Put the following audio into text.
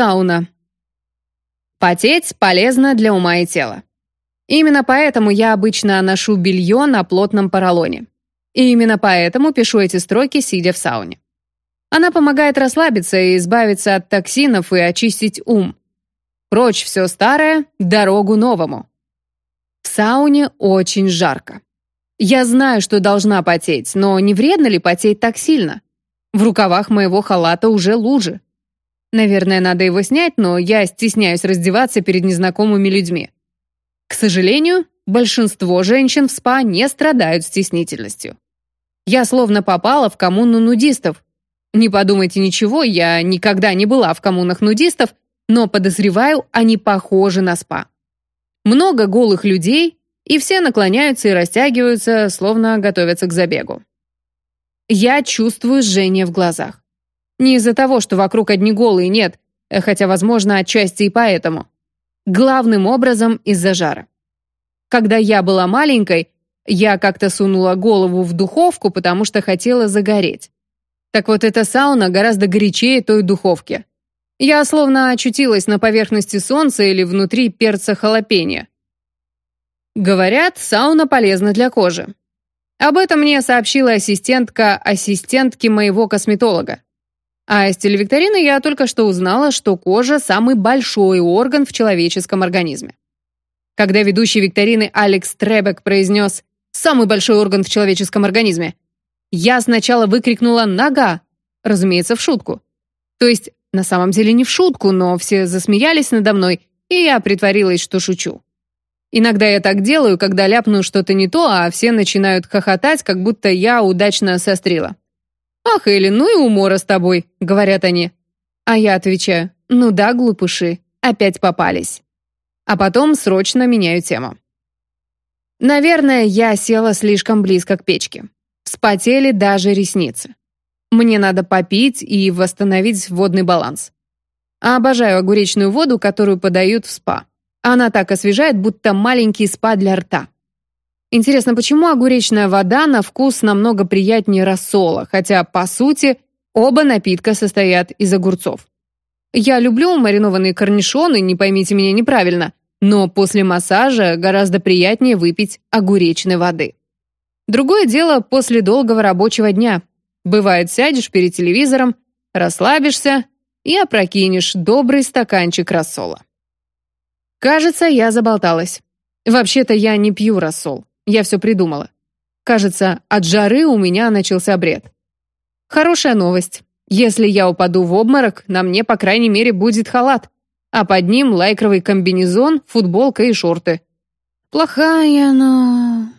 Сауна. Потеть полезно для ума и тела. Именно поэтому я обычно ношу белье на плотном поролоне. И именно поэтому пишу эти строки, сидя в сауне. Она помогает расслабиться и избавиться от токсинов и очистить ум. Прочь все старое, дорогу новому. В сауне очень жарко. Я знаю, что должна потеть, но не вредно ли потеть так сильно? В рукавах моего халата уже лужи. Наверное, надо его снять, но я стесняюсь раздеваться перед незнакомыми людьми. К сожалению, большинство женщин в СПА не страдают стеснительностью. Я словно попала в коммуну нудистов. Не подумайте ничего, я никогда не была в коммунах нудистов, но подозреваю, они похожи на СПА. Много голых людей, и все наклоняются и растягиваются, словно готовятся к забегу. Я чувствую жжение в глазах. Не из-за того, что вокруг одни голые, нет, хотя, возможно, отчасти и поэтому. Главным образом из-за жара. Когда я была маленькой, я как-то сунула голову в духовку, потому что хотела загореть. Так вот, эта сауна гораздо горячее той духовки. Я словно очутилась на поверхности солнца или внутри перца халапеньо. Говорят, сауна полезна для кожи. Об этом мне сообщила ассистентка ассистентки моего косметолога. А из телевикторины я только что узнала, что кожа – самый большой орган в человеческом организме. Когда ведущий викторины Алекс Требек произнес «самый большой орган в человеческом организме», я сначала выкрикнула «нога», разумеется, в шутку. То есть, на самом деле не в шутку, но все засмеялись надо мной, и я притворилась, что шучу. Иногда я так делаю, когда ляпну что-то не то, а все начинают хохотать, как будто я удачно сострила. «Ах, Элли, ну и умора с тобой», — говорят они. А я отвечаю, «Ну да, глупыши, опять попались». А потом срочно меняю тему. Наверное, я села слишком близко к печке. Вспотели даже ресницы. Мне надо попить и восстановить водный баланс. Обожаю огуречную воду, которую подают в спа. Она так освежает, будто маленький спа для рта. Интересно, почему огуречная вода на вкус намного приятнее рассола, хотя, по сути, оба напитка состоят из огурцов. Я люблю маринованные корнишоны, не поймите меня неправильно, но после массажа гораздо приятнее выпить огуречной воды. Другое дело после долгого рабочего дня. Бывает, сядешь перед телевизором, расслабишься и опрокинешь добрый стаканчик рассола. Кажется, я заболталась. Вообще-то я не пью рассол. Я все придумала. Кажется, от жары у меня начался бред. Хорошая новость. Если я упаду в обморок, на мне, по крайней мере, будет халат, а под ним лайкровый комбинезон, футболка и шорты. Плохая, но...